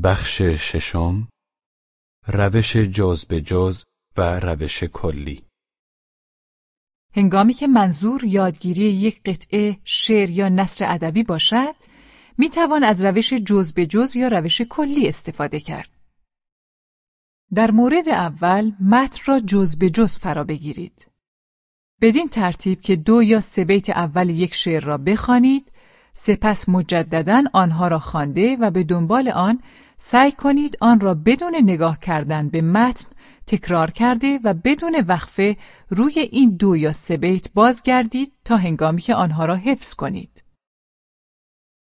بخش ششم روش جز به جز و روش کلی. هنگامی که منظور یادگیری یک قطعه شعر یا نصر ادبی باشد می توان از روش جز به جز یا روش کلی استفاده کرد. در مورد اول متن را جز به جز فرا بگیرید. بدین ترتیب که دو یا سه بیت اول یک شعر را بخوانید سپس مجددا آنها را خوانده و به دنبال آن سعی کنید آن را بدون نگاه کردن به متن تکرار کرده و بدون وقفه روی این دو یا سه بیت بازگردید تا هنگامی که آنها را حفظ کنید.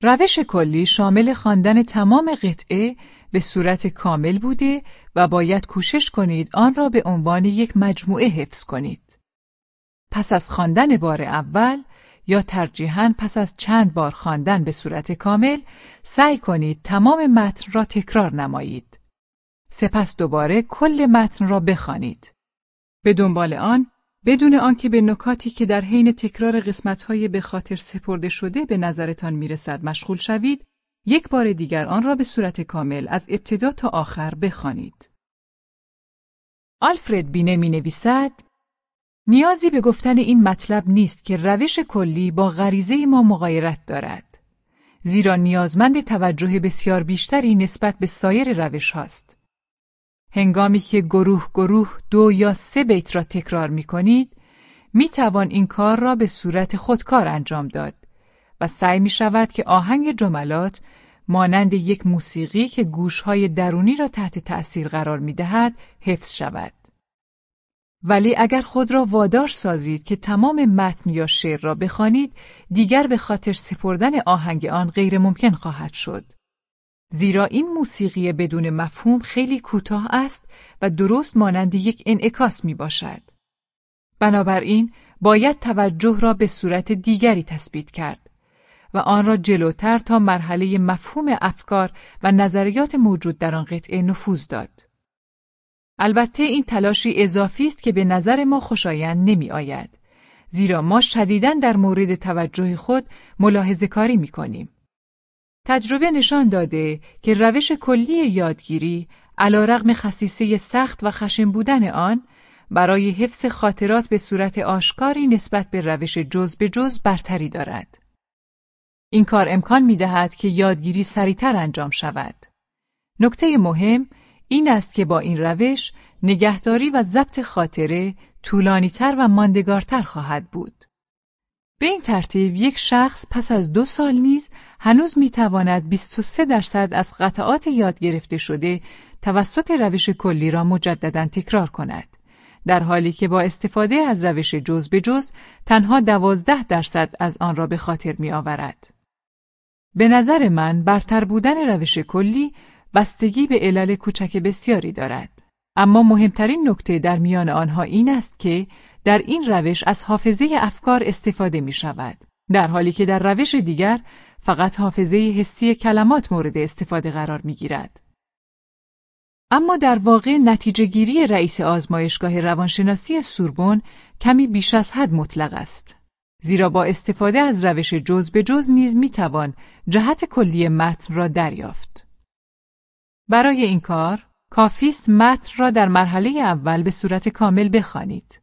روش کلی شامل خواندن تمام قطعه به صورت کامل بوده و باید کوشش کنید آن را به عنوان یک مجموعه حفظ کنید. پس از خواندن بار اول یا ترجیحاً پس از چند بار خواندن به صورت کامل سعی کنید تمام متن را تکرار نمایید. سپس دوباره کل متن را بخوانید. به دنبال آن بدون آنکه به نکاتی که در حین تکرار قسمت‌های به خاطر سپرده شده به نظرتان می‌رسد مشغول شوید، یک بار دیگر آن را به صورت کامل از ابتدا تا آخر بخوانید. آلفرد بینه می نویسد نیازی به گفتن این مطلب نیست که روش کلی با غریزه ما مغایرت دارد. زیرا نیازمند توجه بسیار بیشتری نسبت به سایر روش هاست. هنگامی که گروه گروه دو یا سه بیت را تکرار می کنید، می توان این کار را به صورت خودکار انجام داد و سعی می شود که آهنگ جملات مانند یک موسیقی که گوشهای درونی را تحت تأثیر قرار می دهد حفظ شود. ولی اگر خود را وادار سازید که تمام متن یا شعر را بخوانید دیگر به خاطر سپردن آهنگ آن غیر ممکن خواهد شد. زیرا این موسیقی بدون مفهوم خیلی کوتاه است و درست مانند یک انعکاس می باشد بنابراین باید توجه را به صورت دیگری تثبیت کرد و آن را جلوتر تا مرحله مفهوم افکار و نظریات موجود در آن قطعه نفوذ داد. البته این تلاشی اضافی است که به نظر ما خوشایند نمی آید. زیرا ما شدیداً در مورد توجه خود ملاحظه کاری می کنیم. تجربه نشان داده که روش کلی یادگیری علا رغم خصیصه سخت و خشم بودن آن برای حفظ خاطرات به صورت آشکاری نسبت به روش جز به جز برتری دارد. این کار امکان می دهد که یادگیری سریعتر انجام شود. نکته مهم این است که با این روش نگهداری و ضبط خاطره طولانیتر و ماندگارتر خواهد بود. به این ترتیب یک شخص پس از دو سال نیز هنوز می‌تواند 23 درصد از قطعات یاد گرفته شده توسط روش کلی را مجددا تکرار کند. در حالی که با استفاده از روش جز به جز تنها دوازده درصد از آن را به خاطر می آورد. به نظر من برتر بودن روش کلی بستگی به علل کوچک بسیاری دارد. اما مهمترین نکته در میان آنها این است که در این روش از حافظه افکار استفاده می شود. در حالی که در روش دیگر فقط حافظه حسی کلمات مورد استفاده قرار می گیرد. اما در واقع نتیجه گیری رئیس آزمایشگاه روانشناسی سوربن کمی بیش از حد مطلق است. زیرا با استفاده از روش جز به جز نیز می توان جهت کلی متن را دریافت. برای این کار کافیست متن را در مرحله اول به صورت کامل بخوانید.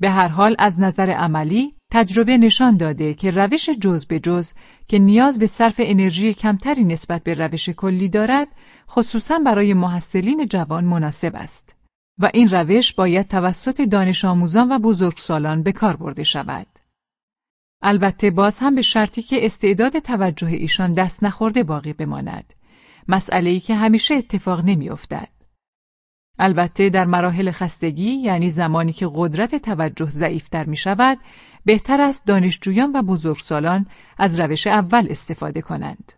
به هر حال از نظر عملی تجربه نشان داده که روش جز به جز که نیاز به صرف انرژی کمتری نسبت به روش کلی دارد خصوصا برای محصلین جوان مناسب است و این روش باید توسط دانش آموزان و بزرگسالان به کار برده شود. البته باز هم به شرطی که استعداد توجه ایشان دست نخورده باقی بماند مسئله ای که همیشه اتفاق نمیافتد. البته در مراحل خستگی یعنی زمانی که قدرت توجه ضعیفتر می شود بهتر است دانشجویان و بزرگسالان از روش اول استفاده کنند.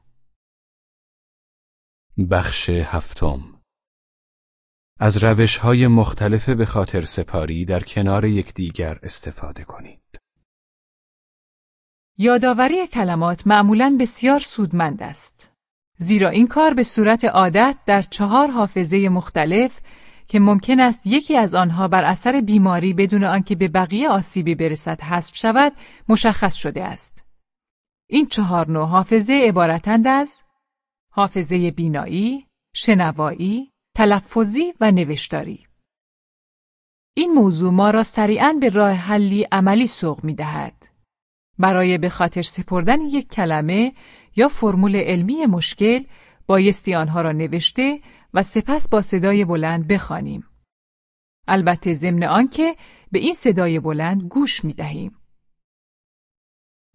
بخش هفتم از روش های مختلف به خاطر سپاری در کنار یکدیگر استفاده کنید. یادآوری کلمات معمولا بسیار سودمند است. زیرا این کار به صورت عادت در چهار حافظه مختلف که ممکن است یکی از آنها بر اثر بیماری بدون آنکه به بقیه آسیبی برسد حذف شود مشخص شده است. این چهار نوع حافظه عبارتند از حافظه بینایی، شنوایی، تلفظی و نوشتاری. این موضوع ما را سریعا به راه حلی عملی سوق می دهد. برای به خاطر سپردن یک کلمه یا فرمول علمی مشکل بایستی آنها را نوشته و سپس با صدای بلند بخوانیم. البته ضمن آنکه به این صدای بلند گوش می دهیم.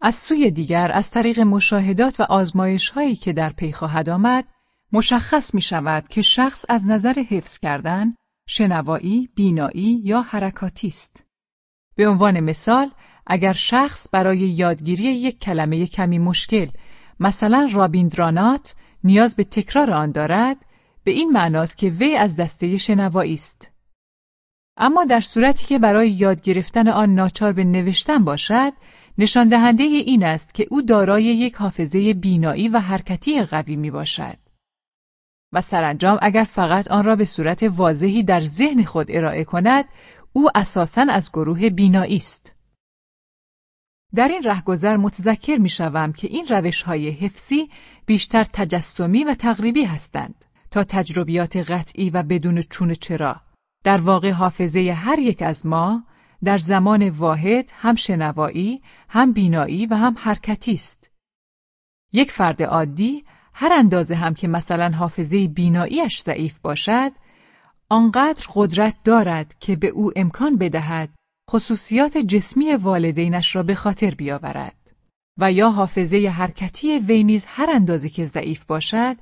از سوی دیگر از طریق مشاهدات و آزمایش هایی که در پی خواهد آمد مشخص می شود که شخص از نظر حفظ کردن شنوایی، بینایی یا حرکاتی است. به عنوان مثال، اگر شخص برای یادگیری یک کلمه کمی مشکل، مثلا رابیندرانات، نیاز به تکرار آن دارد، به این معناست که وی از دسته شنوایی است. اما در صورتی که برای یاد گرفتن آن ناچار به نوشتن باشد، نشان دهنده این است که او دارای یک حافظه بینایی و حرکتی قوی می باشد. و سرانجام اگر فقط آن را به صورت واضحی در ذهن خود ارائه کند، او اساساً از گروه بینایی است. در این رهگذر متذکر می شوم که این روش های حفظی بیشتر تجسمی و تقریبی هستند تا تجربیات قطعی و بدون چون چرا. در واقع حافظه هر یک از ما در زمان واحد هم شنوایی، هم بینایی و هم حرکتی است. یک فرد عادی هر اندازه هم که مثلا حافظه بیناییش ضعیف باشد، آنقدر قدرت دارد که به او امکان بدهد خصوصیات جسمی والدینش را به خاطر بیاورد و یا حافظه حرکتی وی نیز هر اندازه که ضعیف باشد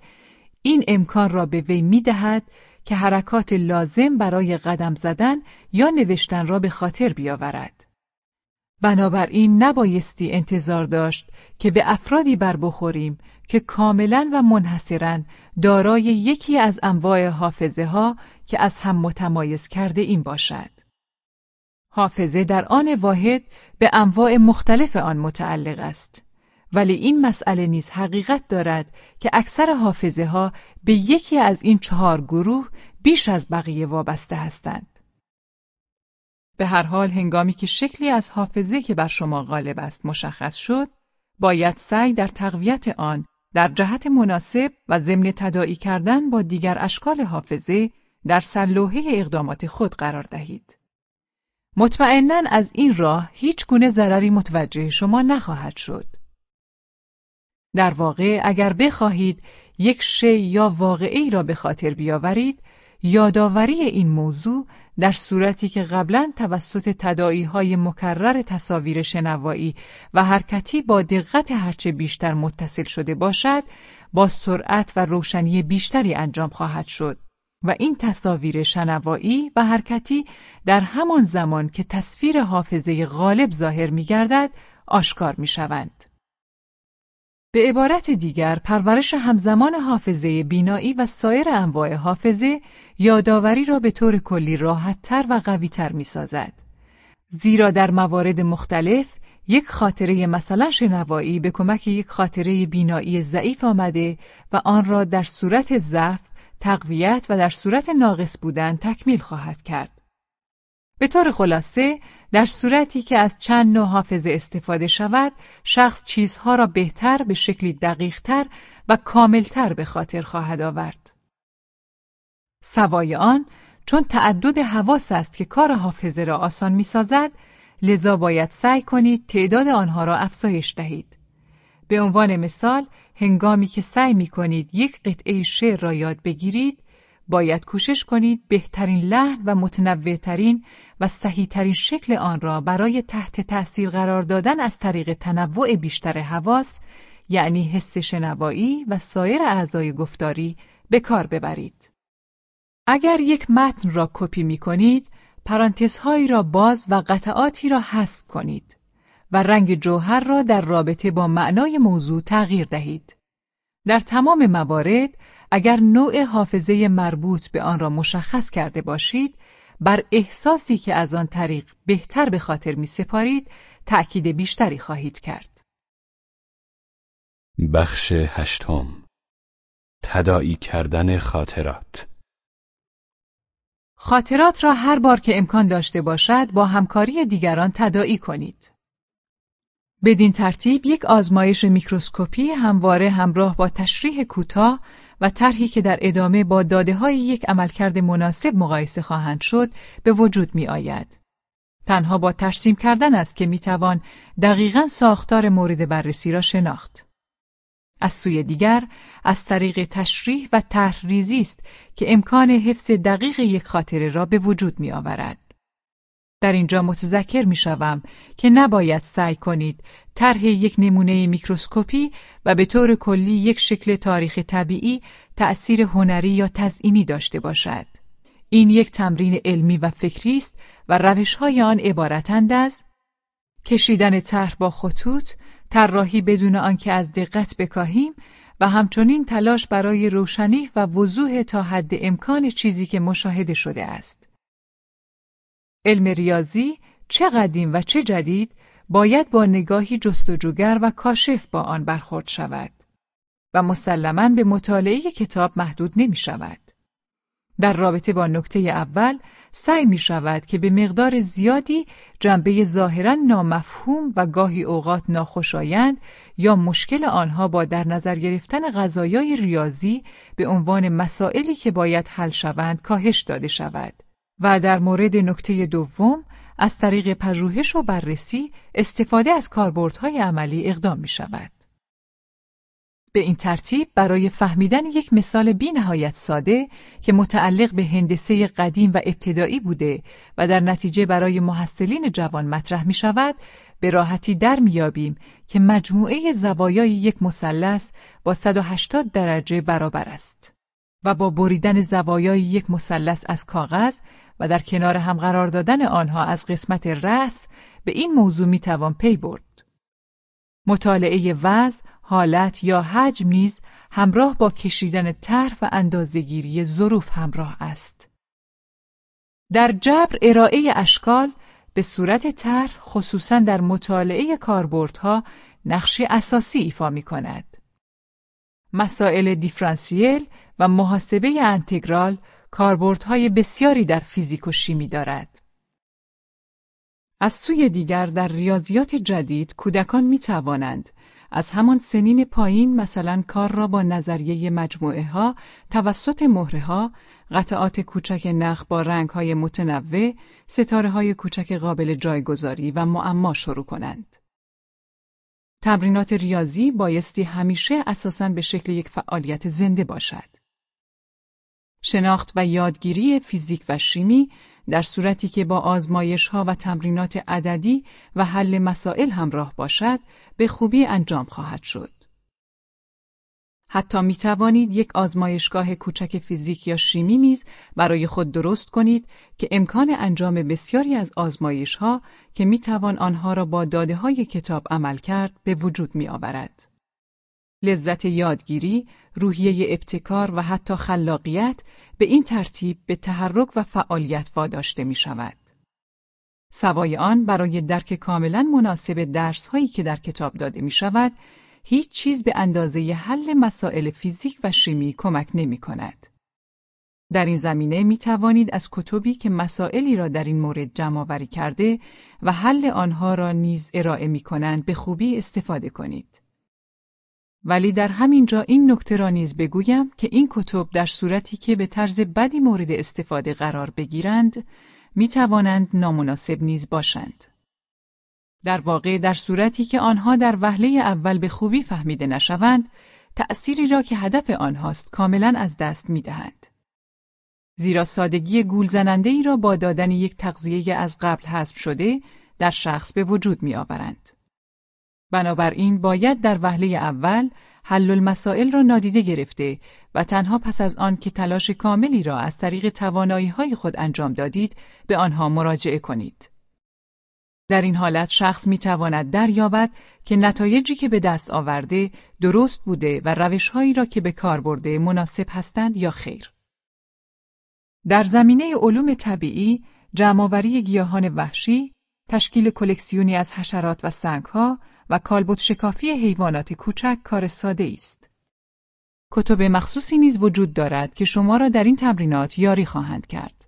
این امکان را به وی دهد که حرکات لازم برای قدم زدن یا نوشتن را به خاطر بیاورد. بنابراین نبایستی انتظار داشت که به افرادی بر بخوریم که کاملا و منحصرا دارای یکی از انواع حافظه ها که از هم متمایز کرده این باشد. حافظه در آن واحد به انواع مختلف آن متعلق است. ولی این مسئله نیز حقیقت دارد که اکثر حافظه ها به یکی از این چهار گروه بیش از بقیه وابسته هستند. به هر حال هنگامی که شکلی از حافظه که بر شما غالب است مشخص شد، باید سعی در تقویت آن در جهت مناسب و ضمن تداعی کردن با دیگر اشکال حافظه در سلوحه اقدامات خود قرار دهید. مطمئنا از این راه هیچ گونه ضرری متوجه شما نخواهد شد. در واقع اگر بخواهید یک شی یا واقعی را به خاطر بیاورید، یادآوری این موضوع در صورتی که قبلا توسط تدائی های مکرر تصاویر شنوایی و حرکتی با دقت هرچه بیشتر متصل شده باشد با سرعت و روشنی بیشتری انجام خواهد شد و این تصاویر شنوایی و حرکتی در همان زمان که تصویر حافظه غالب ظاهر می گردد آشکار می شوند. به عبارت دیگر پرورش همزمان حافظه بینایی و سایر انواع حافظه یادآوری را به طور کلی راحتتر و قویتر می سازد. زیرا در موارد مختلف یک خاطره مثلا شنوایی به کمک یک خاطره بینایی ضعیف آمده و آن را در صورت ضعف، تقویت و در صورت ناقص بودن تکمیل خواهد کرد. به طور خلاصه در صورتی که از چند نوع حافظه استفاده شود شخص چیزها را بهتر به شکلی دقیقتر و کاملتر به خاطر خواهد آورد. سوای آن چون تعدد حواس است که کار حافظه را آسان می سازد لذا باید سعی کنید تعداد آنها را افزایش دهید. به عنوان مثال هنگامی که سعی می کنید یک قطعه شعر را یاد بگیرید باید کوشش کنید بهترین لحن و متنوعترین و صحیحترین شکل آن را برای تحت تأثیر قرار دادن از طریق تنوع بیشتر حواس یعنی حس شنوایی و سایر اعضای گفتاری به کار ببرید. اگر یک متن را کپی می کنید، پرانتزهایی را باز و قطعاتی را حذف کنید و رنگ جوهر را در رابطه با معنای موضوع تغییر دهید. در تمام موارد اگر نوع حافظه مربوط به آن را مشخص کرده باشید، بر احساسی که از آن طریق بهتر به خاطر می سپارید، تأکید بیشتری خواهید کرد. بخش هشتم تدائی کردن خاطرات خاطرات را هر بار که امکان داشته باشد با همکاری دیگران تدائی کنید. بدین ترتیب یک آزمایش میکروسکوپی همواره همراه با تشریح کوتاه و طرحی که در ادامه با داده های یک عملکرد مناسب مقایسه خواهند شد به وجود می آید. تنها با ترسیم کردن است که می توان دقیقا ساختار مورد بررسی را شناخت. از سوی دیگر از طریق تشریح و تحریزی است که امکان حفظ دقیق یک خاطره را به وجود می آورد. در اینجا متذکر می شوم که نباید سعی کنید طرح یک نمونه میکروسکوپی و به طور کلی یک شکل تاریخ طبیعی تأثیر هنری یا تزئینی داشته باشد. این یک تمرین علمی و فکری است و روشهای آن عبارتند از کشیدن طرح با خطوط، طراحی بدون آنکه از دقت بکاهیم و همچنین تلاش برای روشنی و وضوح تا حد امکان چیزی که مشاهده شده است. علم ریاضی چه قدیم و چه جدید باید با نگاهی جستجوگر و کاشف با آن برخورد شود و مسلما به مطالعه کتاب محدود نمی شود. در رابطه با نکته اول سعی می شود که به مقدار زیادی جنبه ظاهرا نامفهوم و گاهی اوقات ناخوشایند یا مشکل آنها با در نظر گرفتن غذایای ریاضی به عنوان مسائلی که باید حل شوند کاهش داده شود و در مورد نکته دوم از طریق پژوهش و بررسی استفاده از کاربردهای عملی اقدام می شود. به این ترتیب برای فهمیدن یک مثال بی نهایت ساده که متعلق به هندسه قدیم و ابتدایی بوده و در نتیجه برای محصلین جوان مطرح می شود، به راحتی در میابیم که مجموعه زوایای یک مثلث با 180 درجه برابر است و با بریدن زوایای یک مثلث از کاغذ و در کنار هم قرار دادن آنها از قسمت رأس به این موضوع می توان پی برد. مطالعه وضع، حالت یا حجم نیز همراه با کشیدن طرح و اندازهگیری ظروف همراه است. در جبر ارائه اشکال به صورت طرح خصوصا در مطالعه کاربردها نقشی اساسی ایفا می کند. مسائل دیفرانسیل و محاسبه انتگرال کاربردهای بسیاری در فیزیک و شیمی دارد. از سوی دیگر در ریاضیات جدید کودکان می توانند از همان سنین پایین مثلا کار را با نظریه مجموعه ها توسط مهره ها، قطعات کوچک نخ با رنگ های متنوع، ستاره های کوچک قابل جایگذاری و معما شروع کنند. تمرینات ریاضی بایستی همیشه اساساً به شکل یک فعالیت زنده باشد. شناخت و یادگیری فیزیک و شیمی در صورتی که با آزمایش ها و تمرینات عددی و حل مسائل همراه باشد به خوبی انجام خواهد شد. حتی می توانید یک آزمایشگاه کوچک فیزیک یا شیمی نیز برای خود درست کنید که امکان انجام بسیاری از آزمایش ها که می توان آنها را با داده های کتاب عمل کرد به وجود می آورد. لذت یادگیری، روحیه ابتکار و حتی خلاقیت به این ترتیب به تحرک و فعالیت واداشته می شود. سوای آن برای درک کاملا مناسب درس هایی که در کتاب داده می شود، هیچ چیز به اندازه حل مسائل فیزیک و شیمی کمک نمی کند. در این زمینه می توانید از کتبی که مسائلی را در این مورد جمع کرده و حل آنها را نیز ارائه می کنند به خوبی استفاده کنید. ولی در همین جا این نکته را نیز بگویم که این کتب در صورتی که به طرز بدی مورد استفاده قرار بگیرند می توانند نامناسب نیز باشند. در واقع در صورتی که آنها در وهله اول به خوبی فهمیده نشوند، تأثیری را که هدف آنهاست کاملا از دست می دهند. زیرا سادگی گول زننده ای را با دادن یک تغذیه از قبل حذف شده در شخص به وجود می آورند. بنابراین باید در وهله اول حل المسائل را نادیده گرفته و تنها پس از آن که تلاش کاملی را از طریق توانایی های خود انجام دادید به آنها مراجعه کنید. در این حالت شخص می تواند دریابد که نتایجی که به دست آورده درست بوده و روشهایی را که به کار برده مناسب هستند یا خیر. در زمینه علوم طبیعی، جمعآوری گیاهان وحشی، تشکیل کلکسیونی از حشرات و سنگها و کالبد شکافی حیوانات کوچک کار ساده است. کتب مخصوصی نیز وجود دارد که شما را در این تمرینات یاری خواهند کرد.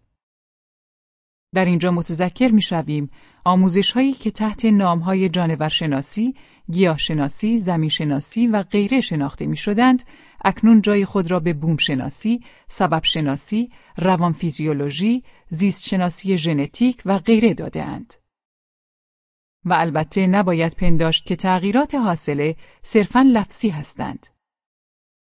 در اینجا متذکر می‌شویم آموزش هایی که تحت نام های جانورشناسی، گیاهشناسی، زمینشناسی و غیره شناخته می شدند، اکنون جای خود را به بوم شناسی، سبب شناسی، روان فیزیولوژی، زیست شناسی ژنتیک و غیره دادهاند. و البته نباید پنداشت که تغییرات حاصله صرفاً لفظی هستند.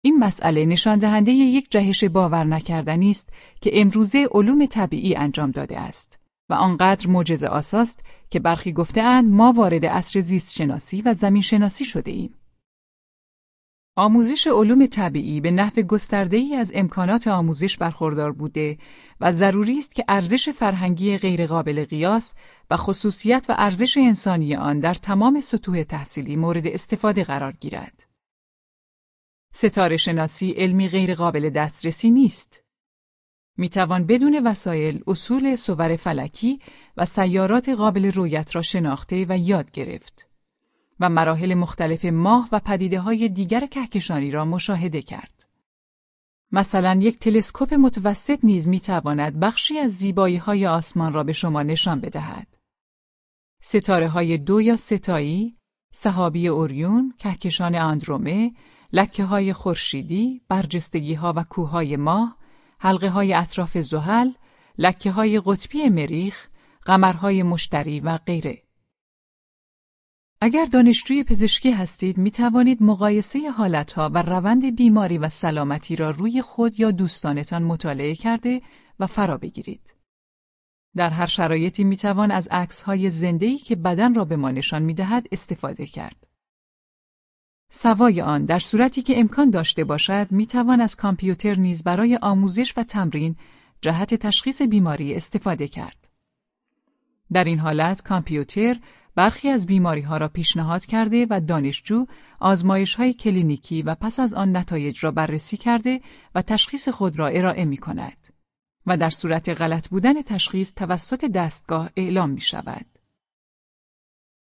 این مسئله نشان دهنده یک جهش باور نکردنی است که امروزه علوم طبیعی انجام داده است و آنقدر معجزه آساست که برخی گفتهاند ما وارد عصر زیست شناسی و زمین شناسی شده ایم. آموزش علوم طبیعی به نحو گسترده‌ای از امکانات آموزش برخوردار بوده و ضروری است که ارزش فرهنگی غیرقابل قیاس و خصوصیت و ارزش انسانی آن در تمام سطوح تحصیلی مورد استفاده قرار گیرد. ستاره شناسی علمی غیرقابل دسترسی نیست. می توان بدون وسایل اصول صور فلکی و سیارات قابل رویت را شناخته و یاد گرفت. و مراحل مختلف ماه و پدیده های دیگر کهکشانی را مشاهده کرد. مثلا یک تلسکوپ متوسط نیز می تواند بخشی از زیبایی های آسمان را به شما نشان بدهد. ستاره های دو یا ستایی، صحابی اوریون، کهکشان آندرومه، لکه های خورشیدی، برجستگی ها و کوههای ماه، حلقه های اطراف زحل، لکه های قطبی مریخ، قمرهای مشتری و غیره. اگر دانشجوی پزشکی هستید می توانید مقایسه حالتها و روند بیماری و سلامتی را روی خود یا دوستانتان مطالعه کرده و فرا بگیرید. در هر شرایطی می توان از عکس های زندهی که بدن را به ما نشان می دهد استفاده کرد. سوای آن در صورتی که امکان داشته باشد می توان از کامپیوتر نیز برای آموزش و تمرین جهت تشخیص بیماری استفاده کرد. در این حالت کامپیوتر برخی از بیماری ها را پیشنهاد کرده و دانشجو آزمایش های کلینیکی و پس از آن نتایج را بررسی کرده و تشخیص خود را ارائه می کند. و در صورت غلط بودن تشخیص توسط دستگاه اعلام می شود.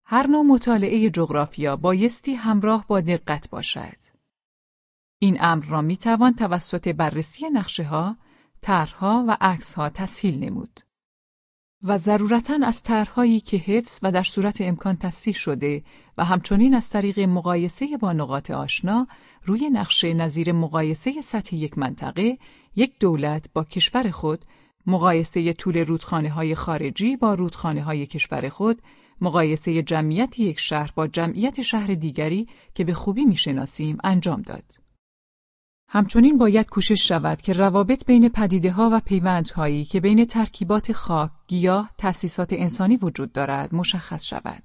هر نوع مطالعه جغرافیا بایستی همراه با دقت باشد. این امر را می توان توسط بررسی نقشه ها، طرحها و عکس ها تسهیل نمود. و ضرورتا از طرحهایی که حفظ و در صورت امکان تصحیح شده و همچنین از طریق مقایسه با نقاط آشنا روی نقشه نظیر مقایسه سطح یک منطقه، یک دولت با کشور خود، مقایسه طول رودخانه های خارجی با رودخانه های کشور خود، مقایسه جمعیت یک شهر با جمعیت شهر دیگری که به خوبی می‌شناسیم انجام داد. همچنین باید کوشش شود که روابط بین پدیده ها و پیوندهایی که بین ترکیبات خاک، گیاه، تأسیسات انسانی وجود دارد مشخص شود.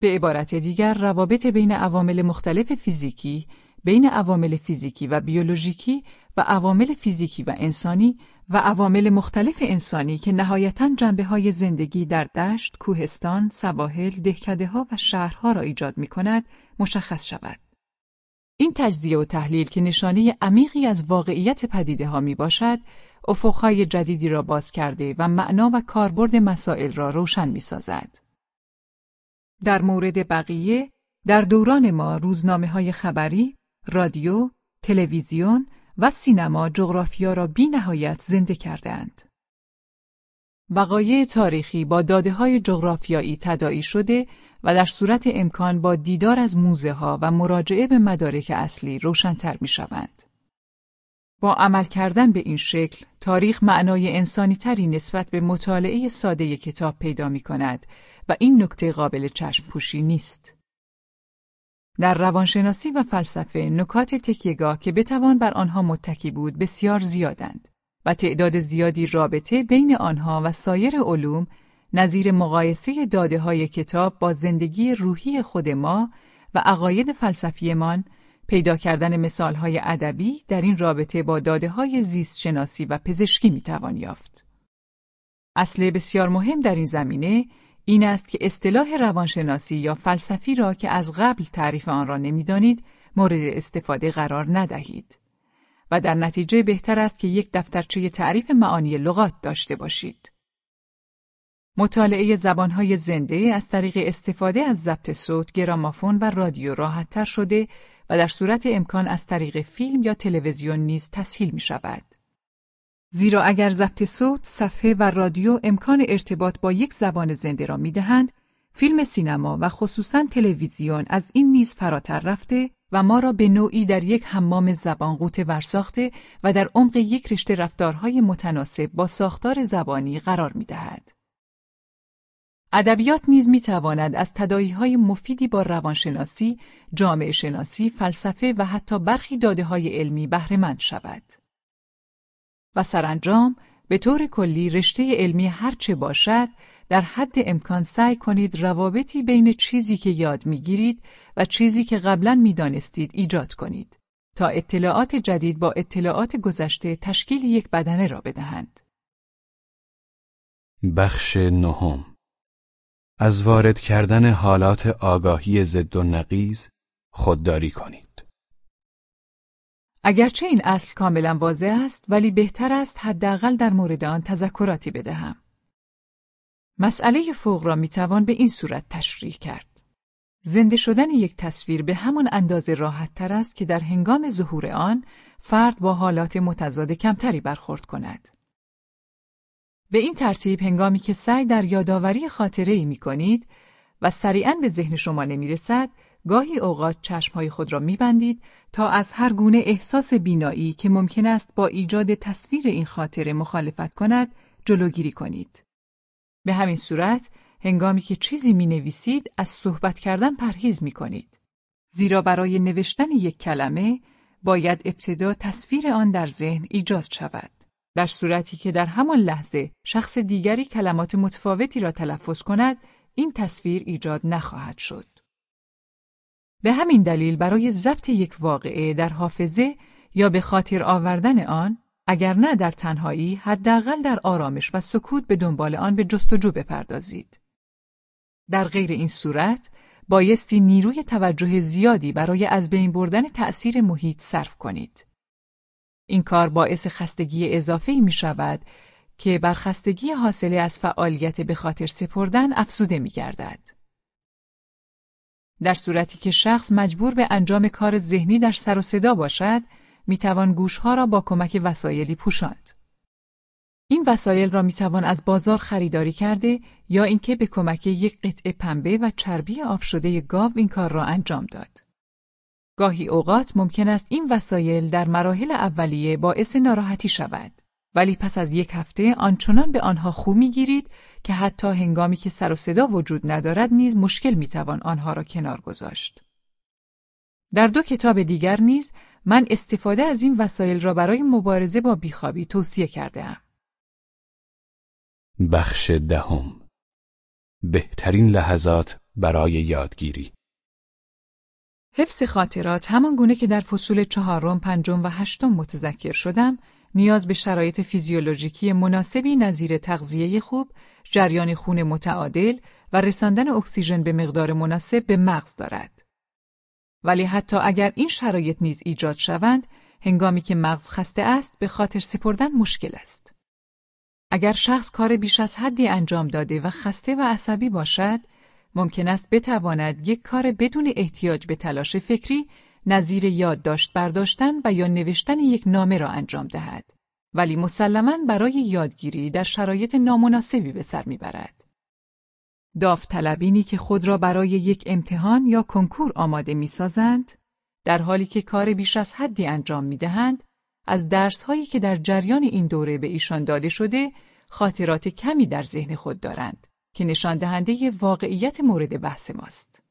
به عبارت دیگر روابط بین عوامل مختلف فیزیکی، بین عوامل فیزیکی و بیولوژیکی و عوامل فیزیکی و انسانی و عوامل مختلف انسانی که نهایتا جنبه های زندگی در دشت، کوهستان، سواحل، دهکده ها و شهرها را ایجاد می کند مشخص شود. این تجزیه و تحلیل که نشانه عمیقی از واقعیت پدیده ها می باشد، افقهای جدیدی را باز کرده و معنا و کاربرد مسائل را روشن می سازد. در مورد بقیه، در دوران ما روزنامه های خبری، رادیو، تلویزیون و سینما جغرافیا را بی نهایت زنده کردند. وقایع تاریخی با داده های جغرافیایی تداعی شده و در صورت امکان با دیدار از موزه ها و مراجعه به مدارک اصلی روشنتر می شوند. با عمل کردن به این شکل، تاریخ معنای انسانی تری نسبت به مطالعه ساده کتاب پیدا می کند و این نکته قابل چشم پوشی نیست. در روانشناسی و فلسفه نکات تکیگاه که بتوان بر آنها متکی بود بسیار زیادند و تعداد زیادی رابطه بین آنها و سایر علوم نظیر مقایسه داده های کتاب با زندگی روحی خود ما و عقاید فلسفیمان پیدا کردن مثال های ادبی در این رابطه با داده های زیست شناسی و پزشکی می‌توان یافت. اصل بسیار مهم در این زمینه این است که اصطلاح روانشناسی یا فلسفی را که از قبل تعریف آن را نمی‌دانید مورد استفاده قرار ندهید و در نتیجه بهتر است که یک دفترچه تعریف معانی لغات داشته باشید. مطالعه زبانهای زنده از طریق استفاده از ضبط صوت، گرامافون و رادیو راحتتر شده و در صورت امکان از طریق فیلم یا تلویزیون نیز تسهیل می شود. زیرا اگر ضبط صوت، صفحه و رادیو امکان ارتباط با یک زبان زنده را می‌دهند، فیلم سینما و خصوصا تلویزیون از این نیز فراتر رفته و ما را به نوعی در یک حمام زبان قوطه ورساخته و در عمق یک رشته رفتارهای متناسب با ساختار زبانی قرار می دهد. ادبیات نیز می تواند از های مفیدی با روانشناسی، جامعه شناسی، فلسفه و حتی برخی داده های علمی بهرهمند شود. و سرانجام به طور کلی رشته علمی هرچه باشد در حد امکان سعی کنید روابطی بین چیزی که یاد می‌گیرید و چیزی که قبلا می‌دانستید ایجاد کنید تا اطلاعات جدید با اطلاعات گذشته تشکیل یک بدنه را بدهند. بخش نهم از وارد کردن حالات آگاهی ضد و نقیز خودداری کنید. اگرچه این اصل کاملا واضح است ولی بهتر است حداقل در مورد آن تذکراتی بدهم. مسئله فوق را می‌توان به این صورت تشریح کرد. زنده شدن یک تصویر به همان اندازه راحت تر است که در هنگام ظهور آن فرد با حالات متضاد کمتری برخورد کند. به این ترتیب هنگامی که سعی در یادآوری خاطره ای می کنید و سریعا به ذهن شما نمی رسد، گاهی اوقات چشمهای خود را می بندید تا از هر گونه احساس بینایی که ممکن است با ایجاد تصویر این خاطره مخالفت کند، جلوگیری کنید. به همین صورت هنگامی که چیزی می نویسید از صحبت کردن پرهیز می کنید. زیرا برای نوشتن یک کلمه باید ابتدا تصویر آن در ذهن ایجاد شود. در صورتی که در همان لحظه شخص دیگری کلمات متفاوتی را تلفظ کند، این تصویر ایجاد نخواهد شد. به همین دلیل برای ضبط یک واقعه در حافظه یا به خاطر آوردن آن اگر نه در تنهایی حداقل در آرامش و سکوت به دنبال آن به جستجو بپردازید. در غیر این صورت بایستی نیروی توجه زیادی برای از بین بردن تأثیر محیط صرف کنید. این کار باعث خستگی اضافه می شود که بر خستگی حاصله از فعالیت به خاطر سپردن افزوده می گردد. در صورتی که شخص مجبور به انجام کار ذهنی در سر و صدا باشد، می‌توان گوشها را با کمک وسایلی پوشاند. این وسایل را می‌توان از بازار خریداری کرده یا اینکه به کمک یک قطعه پنبه و چربی آب شده گاو این کار را انجام داد. گاهی اوقات ممکن است این وسایل در مراحل اولیه باعث ناراحتی شود ولی پس از یک هفته آنچنان به آنها خو می‌گیرید که حتی هنگامی که سر و صدا وجود ندارد نیز مشکل می‌توان آنها را کنار گذاشت. در دو کتاب دیگر نیز من استفاده از این وسایل را برای مبارزه با بیخوابی توصیه کرده ام. بخش دهم بهترین لحظات برای یادگیری حفظ خاطرات همان گونه که در فصول چهارم، پنجم و هشتم متذکر شدم، نیاز به شرایط فیزیولوژیکی مناسبی نظیر تغذیه خوب، جریان خون متعادل و رساندن اکسیژن به مقدار مناسب به مغز دارد. ولی حتی اگر این شرایط نیز ایجاد شوند، هنگامی که مغز خسته است، به خاطر سپردن مشکل است. اگر شخص کار بیش از حدی انجام داده و خسته و عصبی باشد، ممکن است بتواند یک کار بدون احتیاج به تلاش فکری نظیر یادداشت برداشتن و یا نوشتن یک نامه را انجام دهد. ولی مسلما برای یادگیری در شرایط نامناسبی به سر می‌برد. داوطلبینی که خود را برای یک امتحان یا کنکور آماده می‌سازند، در حالی که کار بیش از حدی انجام می‌دهند، از درسهایی که در جریان این دوره به ایشان داده شده، خاطرات کمی در ذهن خود دارند که نشان دهنده واقعیت مورد بحث ماست.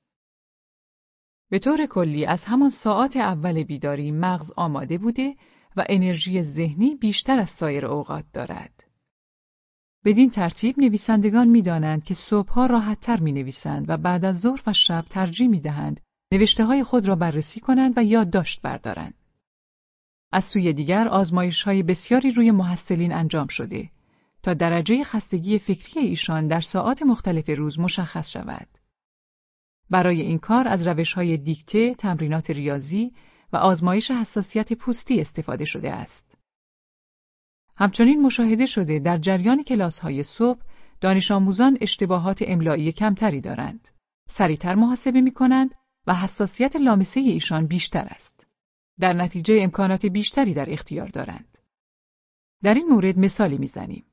به طور کلی از همان ساعات اول بیداری مغز آماده بوده و انرژی ذهنی بیشتر از سایر اوقات دارد. بدین ترتیب نویسندگان می‌دانند که صبحها راحتتر می نویسند و بعد از ظهر و شب ترجیح می دهند نوشته های خود را بررسی کنند و یادداشت بردارند. از سوی دیگر آزمایش های بسیاری روی محصلین انجام شده تا درجه خستگی فکری ایشان در ساعات مختلف روز مشخص شود. برای این کار از روش های دیکته، تمرینات ریاضی و آزمایش حساسیت پوستی استفاده شده است. همچنین مشاهده شده در جریان کلاس های صبح دانش آموزان اشتباهات املایی کمتری دارند. سریعتر محاسبه می کنند و حساسیت لامسه ایشان بیشتر است. در نتیجه امکانات بیشتری در اختیار دارند. در این مورد مثالی می‌زنیم.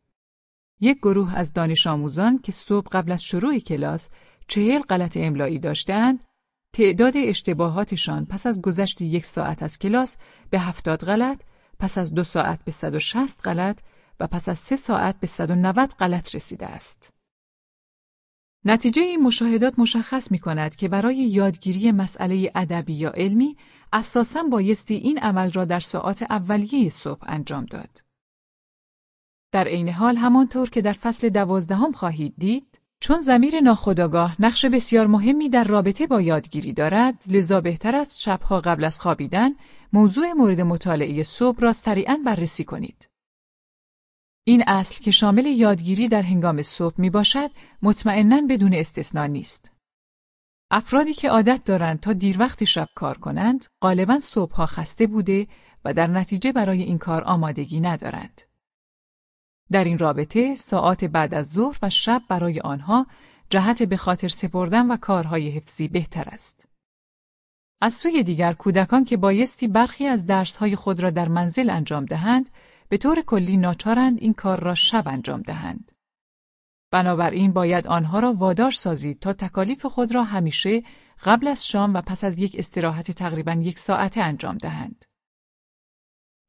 یک گروه از دانش آموزان که صبح قبل از شروع کلاس چهل غلط املایی داشتند، تعداد اشتباهاتشان پس از گذشت یک ساعت از کلاس به هفتاد غلط، پس از دو ساعت به 160 غلط و پس از سه ساعت به 190 غلط رسیده است. نتیجه این مشاهدات مشخص می کند که برای یادگیری مسئله ادبی یا علمی اساساً بایستی این عمل را در ساعات اولیه صبح انجام داد. در عین حال همانطور که در فصل دوازدهم خواهید دید، چون زمیر ناخودآگاه نقش بسیار مهمی در رابطه با یادگیری دارد، لذا بهتر است شبها قبل از خوابیدن موضوع مورد مطالعه صبح را سریعا بررسی کنید. این اصل که شامل یادگیری در هنگام صبح می باشد، مطمئنا بدون استثنا نیست. افرادی که عادت دارند تا دیر وقت شب کار کنند، غالبا صبحها خسته بوده و در نتیجه برای این کار آمادگی ندارند. در این رابطه ساعات بعد از ظهر و شب برای آنها جهت به خاطر سپردن و کارهای حفظی بهتر است. از سوی دیگر کودکان که بایستی برخی از درسهای خود را در منزل انجام دهند، به طور کلی ناچارند این کار را شب انجام دهند. بنابراین باید آنها را وادار سازید تا تکالیف خود را همیشه قبل از شام و پس از یک استراحت تقریبا یک ساعته انجام دهند.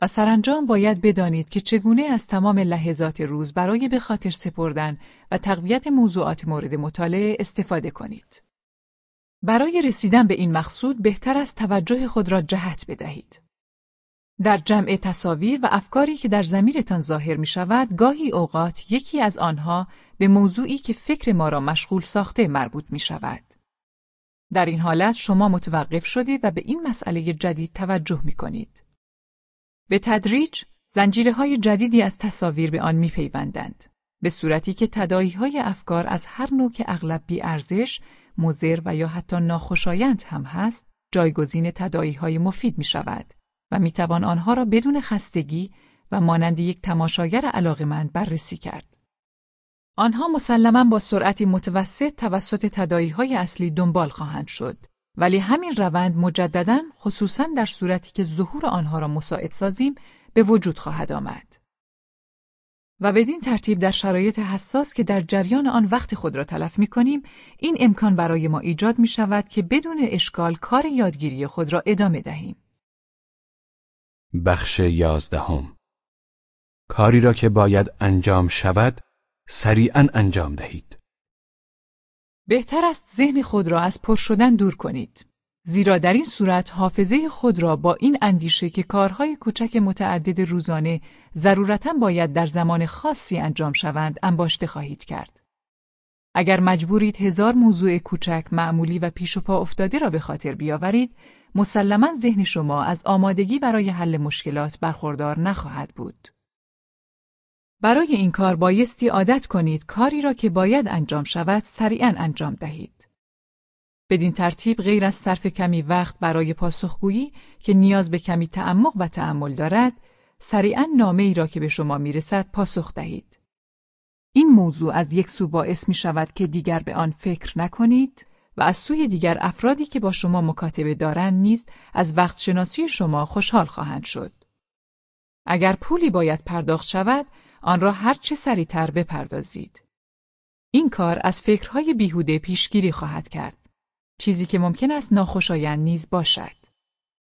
و سرانجام باید بدانید که چگونه از تمام لحظات روز برای به خاطر سپردن و تقویت موضوعات مورد مطالعه استفاده کنید. برای رسیدن به این مقصود بهتر است توجه خود را جهت بدهید. در جمع تصاویر و افکاری که در زمیرتان ظاهر می شود، گاهی اوقات یکی از آنها به موضوعی که فکر ما را مشغول ساخته مربوط می شود. در این حالت شما متوقف شدید و به این مسئله جدید توجه می کنید. به تدریج زنجیره های جدیدی از تصاویر به آن میپیوندند به صورتی که تدایی های افکار از هر نوع که اغلب بی ارزش، مزر و یا حتی ناخوشایند هم هست جایگزین تدایی های مفید می شود و می توان آنها را بدون خستگی و مانند یک تماشاگر علاقمند بررسی کرد. آنها مسلما با سرعتی متوسط توسط تدایی های اصلی دنبال خواهند شد ولی همین روند مجددا خصوصا در صورتی که ظهور آنها را مساعد سازیم به وجود خواهد آمد. و بدین ترتیب در شرایط حساس که در جریان آن وقت خود را تلف می کنیم، این امکان برای ما ایجاد می شود که بدون اشکال کار یادگیری خود را ادامه دهیم. بخش یازدهم کاری را که باید انجام شود سریعا انجام دهید. بهتر است ذهن خود را از پر شدن دور کنید. زیرا در این صورت حافظه خود را با این اندیشه که کارهای کوچک متعدد روزانه ضرورتا باید در زمان خاصی انجام شوند انباشته خواهید کرد. اگر مجبورید هزار موضوع کوچک معمولی و پیش و پا افتاده را به خاطر بیاورید، مسلما ذهن شما از آمادگی برای حل مشکلات برخوردار نخواهد بود. برای این کار بایستی عادت کنید کاری را که باید انجام شود سریعا انجام دهید. بدین ترتیب غیر از صرف کمی وقت برای پاسخگویی که نیاز به کمی تعمق و تعمل دارد، سریعا نامه ای را که به شما می‌رسد پاسخ دهید. این موضوع از یک سو باعث می شود که دیگر به آن فکر نکنید و از سوی دیگر افرادی که با شما مکاتبه دارند نیز از وقت شناسی شما خوشحال خواهند شد. اگر پولی باید پرداخت شود، آن را هر چه سریعتر بپردازید. این کار از فکرهای بیهوده پیشگیری خواهد کرد. چیزی که ممکن است ناخوشایند نیز باشد.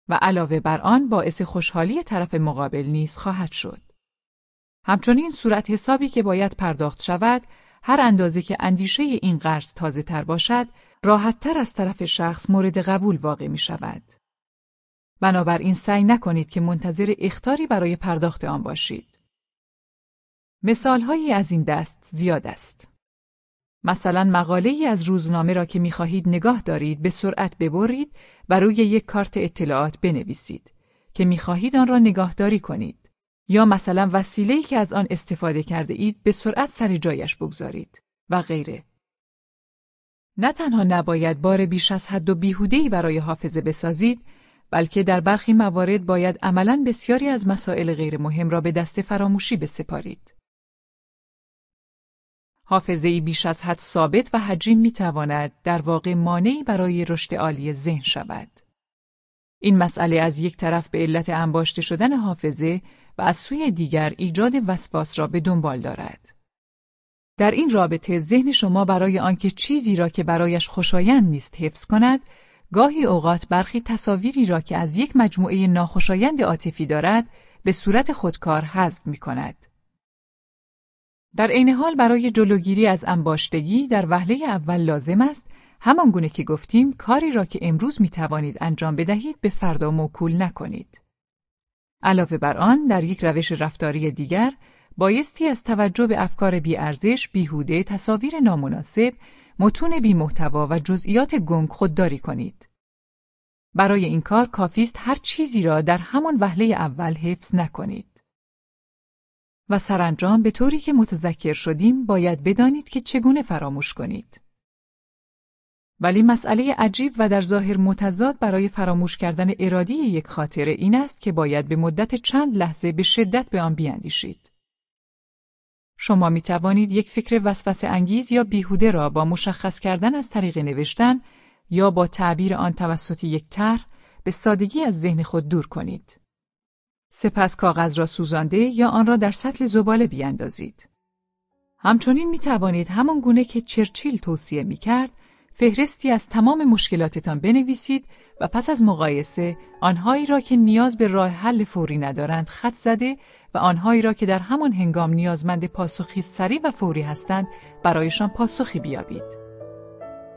و علاوه بر آن باعث خوشحالی طرف مقابل نیز خواهد شد. همچنین صورت حسابی که باید پرداخت شود، هر اندازه که اندیشه این قرض تازه تر باشد، راحت تر از طرف شخص مورد قبول واقع می شود. بنابراین سعی نکنید که منتظر اختاری برای پرداخت آن باشید. مثالهایی از این دست زیاد است. مثلا مقاله ای از روزنامه را که می‌خواهید نگاه دارید به سرعت ببرید و روی یک کارت اطلاعات بنویسید که می‌خواهید آن را نگاهداری کنید یا مثلا وسیله‌ای که از آن استفاده کرده اید به سرعت سر جایش بگذارید و غیره. نه تنها نباید بار بیش از حد و بیهوده‌ای برای حافظه بسازید بلکه در برخی موارد باید عملا بسیاری از مسائل غیر مهم را به دست فراموشی بسپارید. حافظه بیش از حد ثابت و حجیم می تواند در واقع مانعی برای رشد عالی ذهن شود. این مسئله از یک طرف به علت انباشته شدن حافظه و از سوی دیگر ایجاد وسواس را به دنبال دارد. در این رابطه ذهن شما برای آنکه چیزی را که برایش خوشایند نیست حفظ کند، گاهی اوقات برخی تصاویری را که از یک مجموعه ناخوشایند عاطفی دارد به صورت خودکار حذف می کند. در عین حال برای جلوگیری از انباشتگی در وهله اول لازم است همان گونه که گفتیم کاری را که امروز می توانید انجام بدهید به فردا موکول نکنید. علاوه بر آن در یک روش رفتاری دیگر بایستی از توجه به افکار بیارزش، بیهوده، تصاویر نامناسب، متون بیمحتوا و جزئیات گنگ خودداری کنید. برای این کار کافی است هر چیزی را در همان وهله اول حفظ نکنید. و سرانجام به طوری که متذکر شدیم باید بدانید که چگونه فراموش کنید. ولی مسئله عجیب و در ظاهر متضاد برای فراموش کردن ارادی یک خاطره این است که باید به مدت چند لحظه به شدت به آن بیاندیشید. شما می توانید یک فکر وسوسه انگیز یا بیهوده را با مشخص کردن از طریق نوشتن یا با تعبیر آن توسط یک طرح به سادگی از ذهن خود دور کنید. سپس کاغذ را سوزانده یا آن را در سطل زباله بیاندازید. همچنین می توانید همان گونه که چرچیل توصیه می کرد فهرستی از تمام مشکلاتتان بنویسید و پس از مقایسه آنهایی را که نیاز به راه حل فوری ندارند خط زده و آنهایی را که در همان هنگام نیازمند پاسخی سریع و فوری هستند برایشان پاسخی بیابید.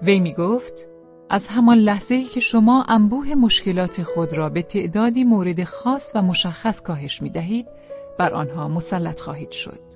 وی می گفت از همان لحظه که شما انبوه مشکلات خود را به تعدادی مورد خاص و مشخص کاهش می دهید بر آنها مسلط خواهید شد.